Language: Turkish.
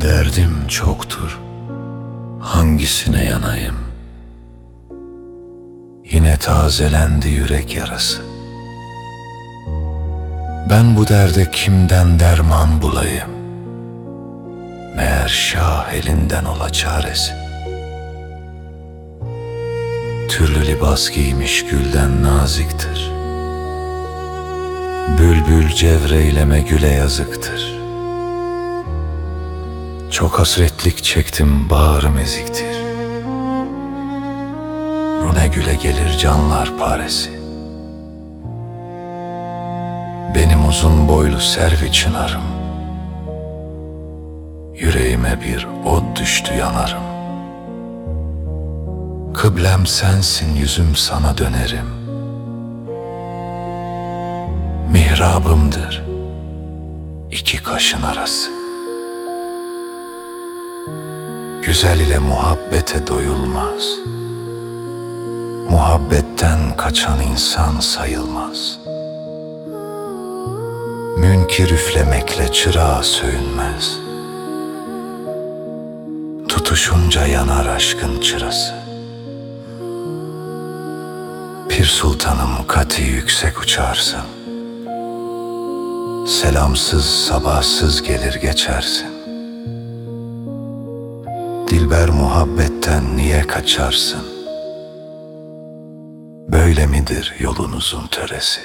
Derdim çoktur, hangisine yanayım? Yine tazelendi yürek yarası. Ben bu derde kimden derman bulayım? Meğer şah elinden ola çaresi. Türlü libas giymiş gülden naziktir. Bülbül cevreyleme güle yazıktır. Çok hasretlik çektim bağrım eziktir. Rune güle gelir canlar paresi. Benim uzun boylu servi çınarım. Yüreğime bir od düştü yanarım. Kıblem sensin yüzüm sana dönerim. Mihrabımdır iki kaşın arası. Güzel ile muhabbete doyulmaz. Muhabbetten kaçan insan sayılmaz. Münkir üflemekle çırağı söğünmez. Tutuşunca yanar aşkın çırası. Pir sultanım kati yüksek uçarsın. Selamsız sabahsız gelir geçersin. Dilber muhabbetten niye kaçarsın? Böyle midir yolunuzun töresi?